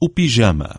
o pijama.